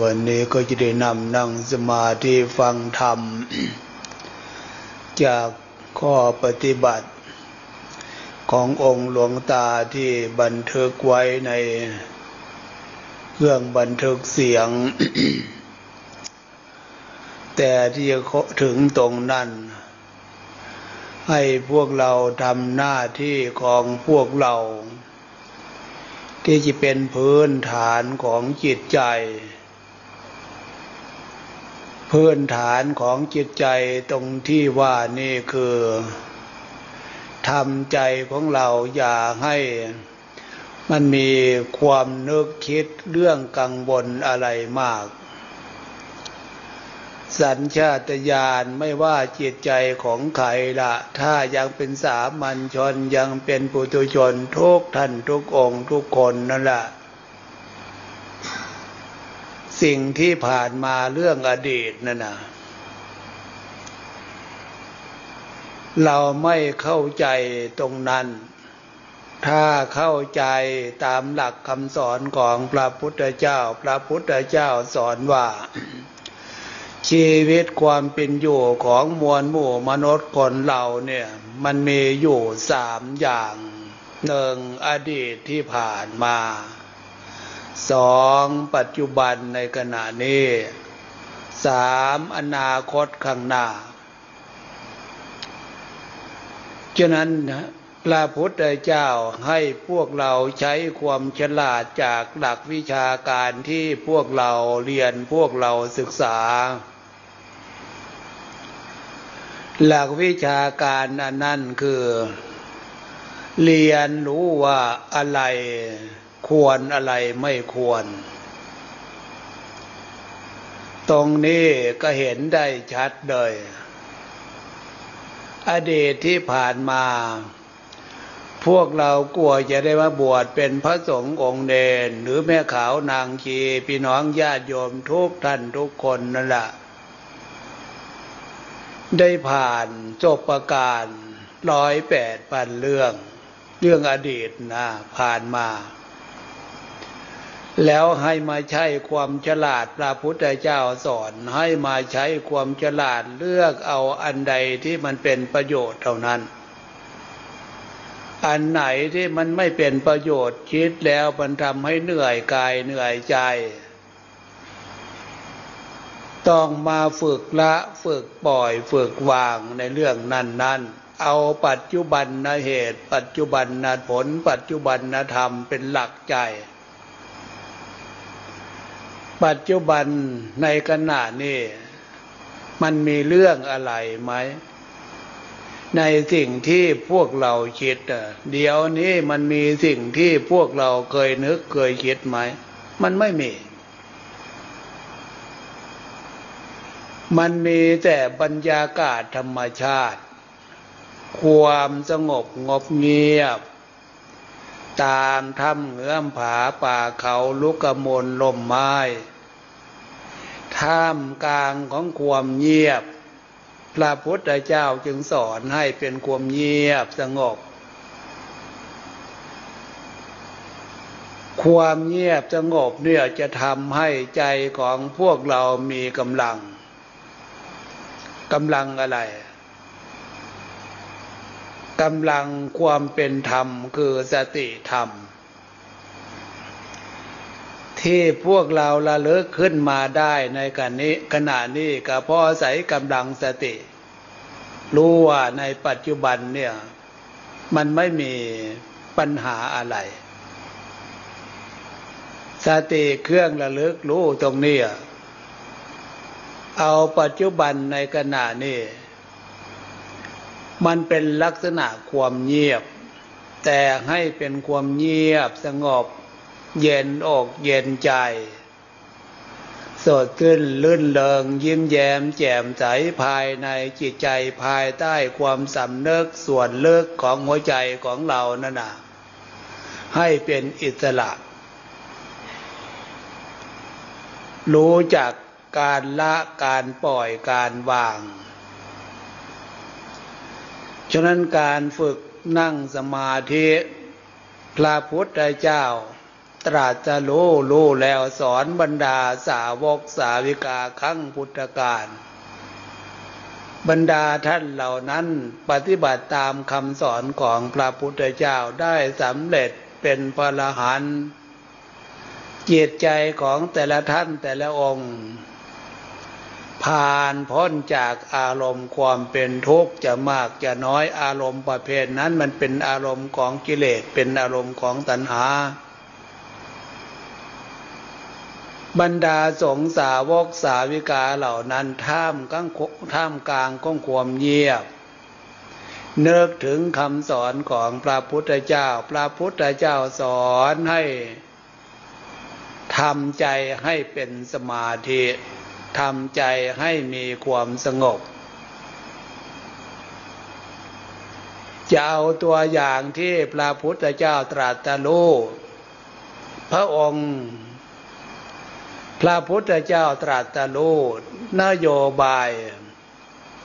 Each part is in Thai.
วันนี้ก็จะได้นำนั่งสมาธิฟังธรรม จากข้อปฏิบัติ ขององค์หลวงตาที่บันทึกไว้ในเครื่องบันทึกเสียง แต่ที่จะถึงตรงนั้น ให้พวกเราทำหน้าที่ของพวกเรา ที่จะเป็นพื้นฐานของจิตใจ พื้นฐานของจิตใจตรงที่ว่านี่คือทำใจของเราอย่าให้มันมีความนึกคิดเรื่องกังวลอะไรมาก สัญชาตญาณไม่ว่าจิตใจของใครละถ้ายังเป็นสามัญชนยังเป็นปุถุชนทุกท่านทุกองค์ทุกคนนั่นแหละสิ่งที่ผ่านมาเรื่องอดีตนั่นนะเราไม่เข้าใจตรงนั้น ถ้าเข้าใจตามหลักคำสอนของพระพุทธเจ้า พระพุทธเจ้าสอนว่า ชีวิตความเป็นอยู่ของมวลหมู่มนุษย์คนเราเนี่ย มันมีอยู่สามอย่างหนึ่งอดีตที่ผ่านมาสองปัจจุบันในขณะนี้สามอนาคตข้างหน้า ฉะนั้นพระพุทธเจ้าให้พวกเราใช้ความฉลาดจากหลักวิชาการที่พวกเราเรียนพวกเราศึกษา หลักวิชาการอันนั้นคือ เรียนรู้ว่าอะไรควรอะไรไม่ควร ตรงนี้ก็เห็นได้ชัดเลย อดีตที่ผ่านมา พวกเรากลัวจะได้มาบวชเป็นพระสงฆ์องค์เดนหรือแม่ขาวนางชีพี่น้องญาติโยมทุกท่านทุกคนนั่นแหละ ได้ผ่านจบประการร้อยแปดพันเรื่อง เรื่องอดีตนะผ่านมา แล้วให้มาใช้ความฉลาดพระพุทธเจ้าสอนให้มาใช้ความฉลาดเลือกเอาอันใดที่มันเป็นประโยชน์เท่านั้น อันไหนที่มันไม่เป็นประโยชน์คิดแล้วมันทำให้เหนื่อยกายเหนื่อยใจ ต้องมาฝึกละฝึกปล่อยฝึกวางในเรื่องนั้นนั้นเอาปัจจุบันนเหตุ ปัจจุบันนผล ปัจจุบันนธรรมเป็นหลักใจ ปัจจุบันในขณะนี้มันมีเรื่องอะไรไหม ในสิ่งที่พวกเราคิดเดี๋ยวนี้มันมีสิ่งที่พวกเราเคยนึกเคยคิดไหม มันไม่มี มันมีแต่บรรยากาศธรรมชาติ ความสงบงบเงียบ ตามถ้ำเงื้อมผาป่าเขาลุกกมลลมไม้ท่ามกลางของความเงียบ พระพุทธเจ้าจึงสอนให้เป็นความเงียบสงบ ความเงียบสงบเนี่ยจะทำให้ใจของพวกเรามีกำลัง กำลังอะไรกำลังความเป็นธรรมคือสติธรรม ที่พวกเราละเลิกขึ้นมาได้ในกันนี้ขณะนี้ก็เพราะใส่กำลังสติ รู้ว่าในปัจจุบันเนี่ย มันไม่มีปัญหาอะไร สติเครื่องระลึกรู้ตรงนี้ เอาปัจจุบันในขณะนี้ มันเป็นลักษณะความเงียบ แต่ให้เป็นความเงียบสงบ เย็นอกเย็นใจ สดขึ้นลื่นเลิงยิ้มแย้มแจ่มใสภายในจิตใจภายใต้ความสำเนึกส่วนเลิกของหัวใจของเรานั่นนะให้เป็นอิสระ รู้จัก การละการปล่อยการวาง ฉะนั้นการฝึกนั่งสมาธิพระพุทธเจ้า ตรัสรู้รู้แล้วสอนบรรดาสาวกสาวิกาครั้งพุทธกาลบรรดาท่านเหล่านั้นปฏิบัติตามคำสอนของพระพุทธเจ้าได้สำเร็จเป็นพระหันต์จิตใจของแต่ละท่านแต่ละองค์ ผ่านพ้นจากอารมณ์ความเป็นทุกข์จะมากจะน้อยอารมณ์ประเภทนั้นมันเป็นอารมณ์ของกิเลสเป็นอารมณ์ของตัณหา บรรดาสงสาวกสาวิกาเหล่านั้นท่ามกลางท่ามกลางก้องความเงียบเนึกถึงคำสอนของพระพุทธเจ้า พระพุทธเจ้าสอนให้ทำใจให้เป็นสมาธิ ทำใจให้มีความสงบ จะเอาตัวอย่างที่พระพุทธเจ้าตรัสรู้พระองค์ พระพุทธเจ้าตรัสรู้นโยบาย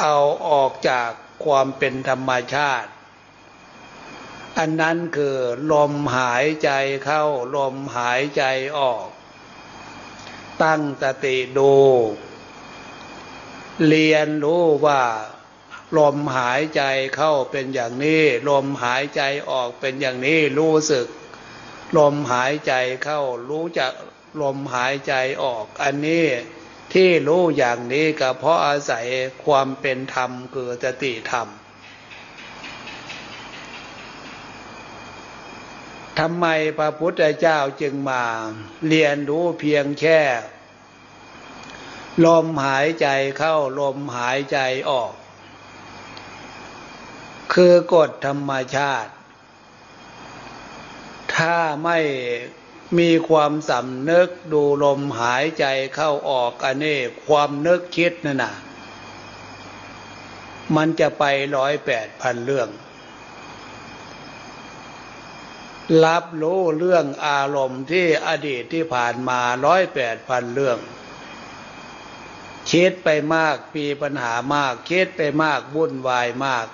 เอาออกจากความเป็นธรรมชาติ อันนั้นคือลมหายใจเข้าลมหายใจออก ตั้งสติดู เรียนรู้ว่า ลมหายใจเข้าเป็นอย่างนี้ ลมหายใจออกเป็นอย่างนี้รู้สึก ลมหายใจเข้ารู้จักลมหายใจออก อันนี้ที่รู้อย่างนี้ก็เพราะอาศัยความเป็นธรรมคือสติธรรม ทำไมพระพุทธเจ้าจึงมา เรียนรู้เพียงแค่ ลมหายใจเข้าลมหายใจออก คือกฎธรรมชาติ ถ้าไม่มีความสำนึกดูลมหายใจเข้าออกอันนี้ความนึกคิดนั่นนะมันจะไปร้อยแปดพันเรื่อง รับรู้เรื่องอารมณ์ที่อดีตที่ผ่านมาร้อยแปดพันเรื่อง คิดไปมากมีปัญหามากคิดไปมากวุ่นวายมาก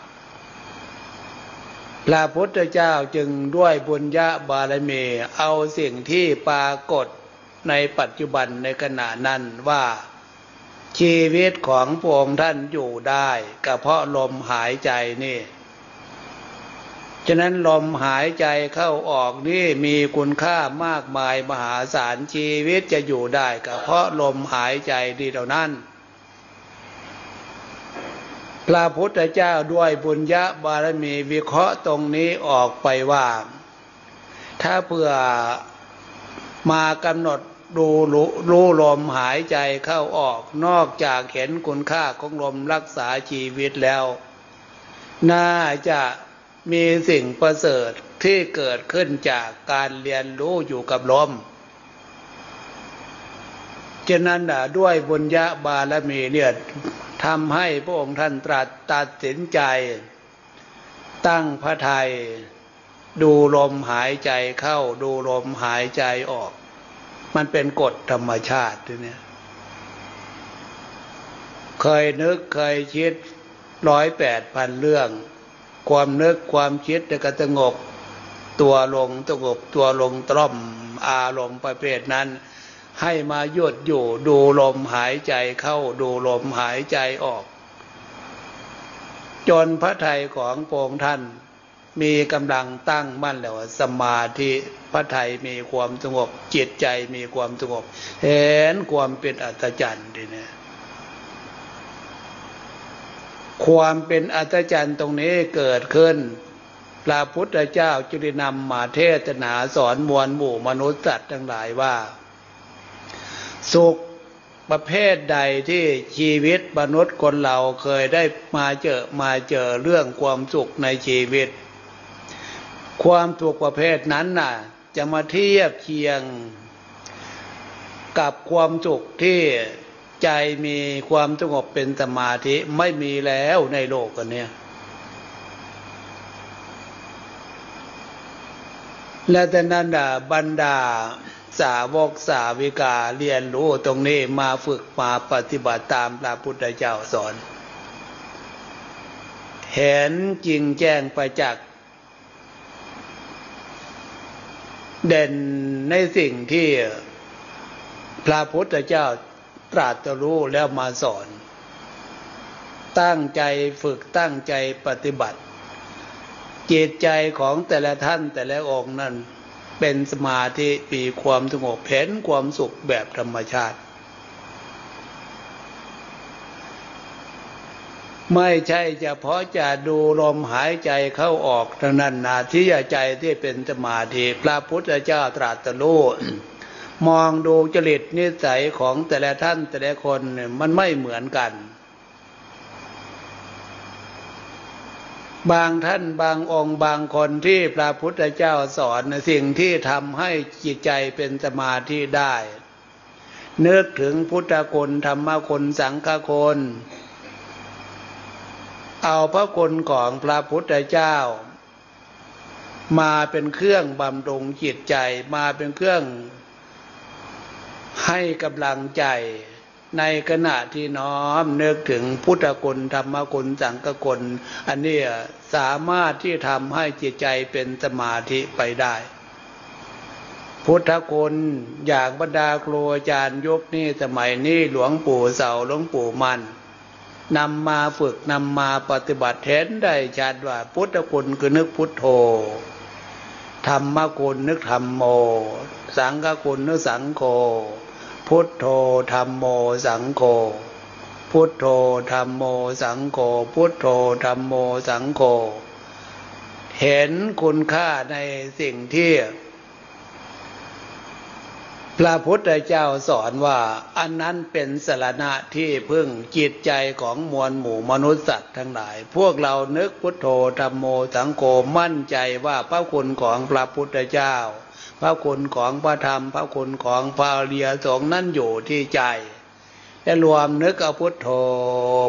พระพุทธเจ้าจึงด้วยบุญญาบารมีเอาสิ่งที่ปรากฏในปัจจุบันในขณะนั้นว่า ชีวิตของพระองค์ท่านอยู่ได้ก็เพาะลมหายใจนี่ ฉะนั้นลมหายใจเข้าออกนี่มีคุณค่ามากมายมหาศาลชีวิตจะอยู่ได้ก็เพราะลมหายใจดีเท่านั้นพระพุทธเจ้าด้วยบุญญาบารมีวิเคราะห์ตรงนี้ออกไปว่า ถ้าเพื่อมากำหนดดูรู้ลมหายใจเข้าออกนอกจากเห็นคุณค่าของลมรักษาชีวิตแล้ว น่าจะ มีสิ่งประเสริฐที่เกิดขึ้นจากการเรียนรู้อยู่กับลมฉะนั้นด้วยบุญญาบารมีเนี่ยทำให้พระองค์ท่านตรัสตัดสินใจ ตั้งพระทัยดูลมหายใจเข้าดูลมหายใจออก มันเป็นกฎธรรมชาติทีนี้เคยนึกเคยคิดร้อยแปดพันเรื่อง ความนึกความคิดจะกระตงบตัวลงตงบตัวลงตร่อมอารมณ์ประเภทนั้น ให้มาหยุดอยู่ดูลมหายใจเข้าดูลมหายใจออก จนพระไทยของพรงท่านมีกำลังตั้งมั่นแล้วสมาธิพระไทยมีความสงบจิตใจมีความสงบ เห็นความเป็นอัศจรรย์ดีเนี่ย ความเป็นอัศจรรย์ตรงนี้เกิดขึ้นพระพุทธเจ้าจุลินำมาเทศนาสอนมวลหมู่มนุษย์สัตว์ทั้งหลายว่า สุขประเภทใดที่ชีวิตมนุษย์คนเราเคยได้มาเจอมาเจอเรื่องความสุขในชีวิต ความสุขประเภทนั้นน่ะ จะมาเทียบเคียง กับความสุขที่ ใจมีความสงบเป็นสมาธิไม่มีแล้วในโลกกันเนี่ยและแต่นั้นบรรดาสาวกสาวิกาเรียนรู้ตรงนี้มาฝึกมาปฏิบัติตามพระพุทธเจ้าสอน เห็นจริงแจ้งไปจากเด่นในสิ่งที่พระพุทธเจ้า ตรัสรู้แล้วมาสอน ตั้งใจฝึกตั้งใจปฏิบัติ จิตใจของแต่ละท่านแต่ละองค์นั้น เป็นสมาธิปีความสงบเห็นความสุขแบบธรรมชาติ ไม่ใช่เฉพาะจะดูลมหายใจเข้าออกเท่านั้นนะที่ใจที่เป็นสมาธิพระพุทธเจ้าตรัสรู้ มองดูจริตนิสัยของแต่ละท่านแต่ละคนมันไม่เหมือนกัน บางท่านบางองค์บางคนที่พระพุทธเจ้าสอนสิ่งที่ทำให้จิตใจเป็นสมาธิได้นึกถึงพุทธคุณธรรมคุณสังฆคุณเอาพระคุณของพระพุทธเจ้า มาเป็นเครื่องบำรุงจิตใจมาเป็นเครื่อง ให้กำลังใจในขณะที่น้อมนึกถึงพุทธคุณธรรมคุณสังฆคุณอันนี้สามารถที่ทำให้จิตใจเป็นสมาธิไปได้ พุทธคุณอย่างบรรดาครูอาจารย์ยกนี่สมัยนี้หลวงปู่เสาหลวงปู่มันนำมาฝึกนำมาปฏิบัติเห็นได้ชัดว่าพุทธคุณคือนึกพุทโธธรรมคุณนึกธรรมโม สังฆคุณนึกสังโฆ พุทโธธรรมโมสังโฆ พุทโธธรรมโมสังโฆ พุทโธธรรมโมสังโฆ เห็นคุณค่าในสิ่งที่ พระพุทธเจ้าสอนว่าอันนั้นเป็นสารณะที่พึ่งจิตใจของมวลหมู่มนุษย์สัตว์ทั้งหลาย พวกเรานึกพุทโธธรรมโมสังโฆมั่นใจว่าพระคุณของพระพุทธเจ้า พระคุณของพระธรรม พระคุณของพระเรียสงนั่นอยู่ที่ใจจะรวมนึกเอาพุทโธ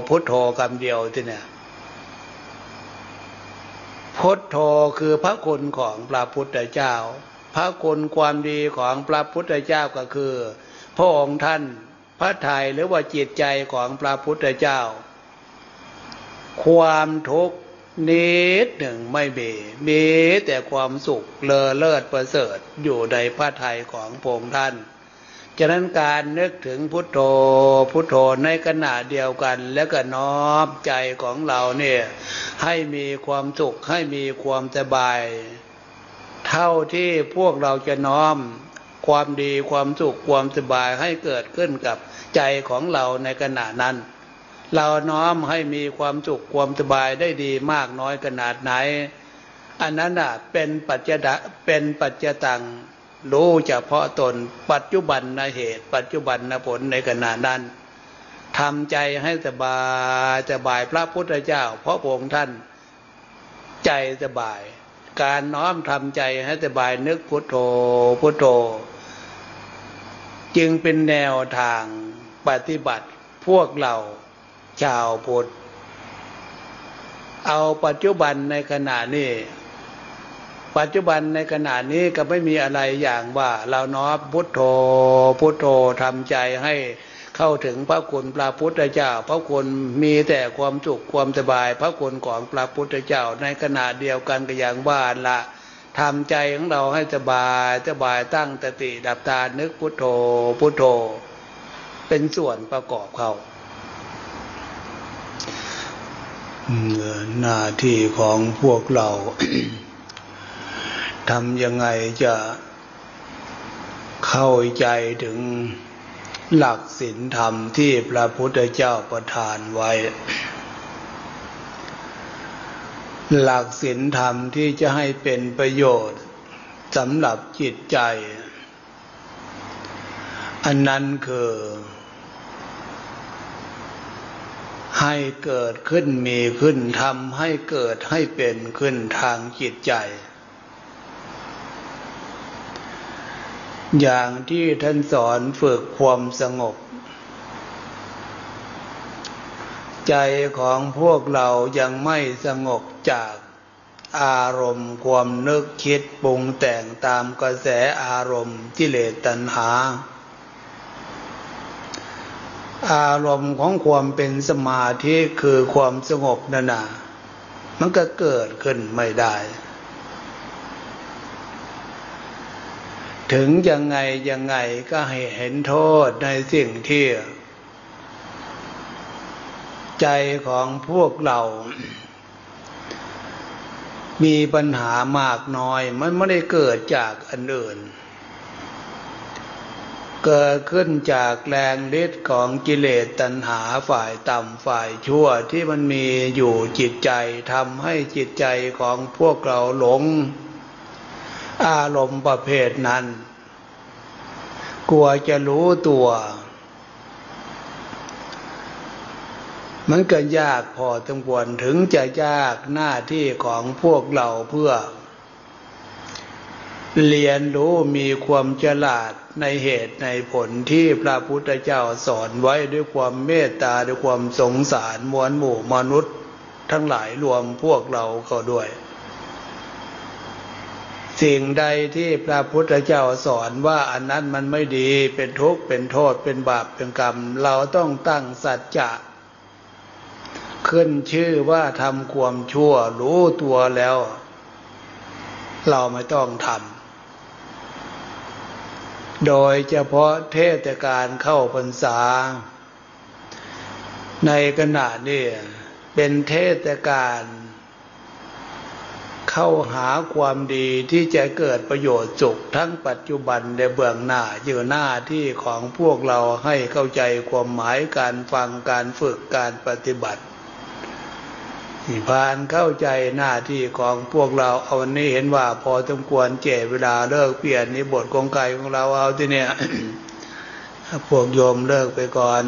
พุทโธคำเดียวที่เนี่ยพุทโธคือพระคุณของพระพุทธเจ้า พระคุณความดีของพระพุทธเจ้าก็คือ พระองค์ท่านพระไทยหรือว่าจิตใจของพระพุทธเจ้า ความทุกข์ นิดหนึ่งไม่มีมีแต่ความสุขเลอเลิศประเสริฐอยู่ในพระทัยของพงท่าน ฉะนั้นการนึกถึงพุทโธพุทโธในขณะเดียวกัน แล้วก็น้อมใจของเราเนี่ยให้มีความสุขให้มีความสบาย เท่าที่พวกเราจะน้อมความดีความสุขความสบายให้เกิดขึ้นกับใจของเราในขณะนั้น เราน้อมให้มีความสุขความสบายได้ดีมากน้อยขนาดไหน อันนั้นอะเป็นปัจจดะเป็นปัจจตังรู้เฉพาะตน ปัจจุบันนเหตุ ปัจจุบันนผลในขณะนั้นทำใจให้สบายสบายพระพุทธเจ้า เพราะพระองค์ท่านใจสบาย การน้อมทำใจให้สบายนึกพุทโธพุทโธ จึงเป็นแนวทางปฏิบัติพวกเรา ชาวพุทธเอาปัจจุบันในขณะนี้ ปัจจุบันในขณะนี้ก็ไม่มีอะไรอย่างว่า เราน้อมพุทโธพุทโธทำใจให้เข้าถึงพระคุณพระพุทธเจ้า พระคุณมีแต่ความสุขความสบาย พระคุณของพระพุทธเจ้า ในขณะเดียวกันก็อย่างว่าละทำใจของเราให้สบายสบายตั้งตติดับตานึกพุทโธพุทโธ เป็นส่วนประกอบเขา หน้าที่ของพวกเราทำยังไงจะเข้าใจถึงหลักศีลธรรมที่พระพุทธเจ้าประทานไว้ หลักศีลธรรมที่จะให้เป็นประโยชน์สำหรับจิตใจ อันนั้นคือ ให้เกิดขึ้นมีขึ้นทำให้เกิดให้เป็นขึ้นทางจิตใจ อย่างที่ท่านสอนฝึกความสงบ ใจของพวกเรายังไม่สงบจากอารมณ์ความนึกคิดปรุงแต่งตามกระแสอารมณ์ที่เลตัณหา อารมณ์ของความเป็นสมาธิคือความสงบนั่นนะมันก็เกิดขึ้นไม่ได้ ถึงยังไงยังไงก็ให้เห็นโทษในสิ่งที่ ใจของพวกเรา มีปัญหามากน้อย มันไม่ได้เกิดจากอันอื่น เกิดขึ้นจากแรงฤทธิ์ของกิเลสตัณหาฝ่ายต่ำฝ่ายชั่วที่มันมีอยู่จิตใจทำให้จิตใจของพวกเราหลง อารมณ์ประเภทนั้น กลัวจะรู้ตัว มันเก็ยากพอสมควรถึงจะยากหน้าที่ของพวกเราเพื่อ เรียนรู้มีความฉลาดในเหตุในผลที่พระพุทธเจ้าสอนไว้ด้วยความเมตตาด้วยความสงสารมวลหมู่มนุษย์ ทั้งหลายรวมพวกเราเขาด้วย สิ่งใดที่พระพุทธเจ้าสอนว่าอันนั้นมันไม่ดีเป็นทุกข์เป็นโทษเป็นบาปเป็นกรรม เราต้องตั้งสัจจะขึ้นชื่อว่าทำความชั่วรู้ตัวแล้ว เราไม่ต้องทำ โดยเฉพาะเทศกาลเข้าพรรษา ในขณะนี้เป็นเทศกาลเข้าหาความดีที่จะเกิดประโยชน์สุขทั้งปัจจุบันและเบื้องหน้าอยู่หน้าที่ของพวกเราให้เข้าใจความหมายการฟังการฝึกการปฏิบัติ ผ่านเข้าใจหน้าที่ของพวกเราเอาวันนี้เห็นว่าพอสมควรเจเวลาเลิกเปลี่ยนนิบทกงไก่ของเราเอาที่เนี่ยพวกโยมเลิกไปก่อน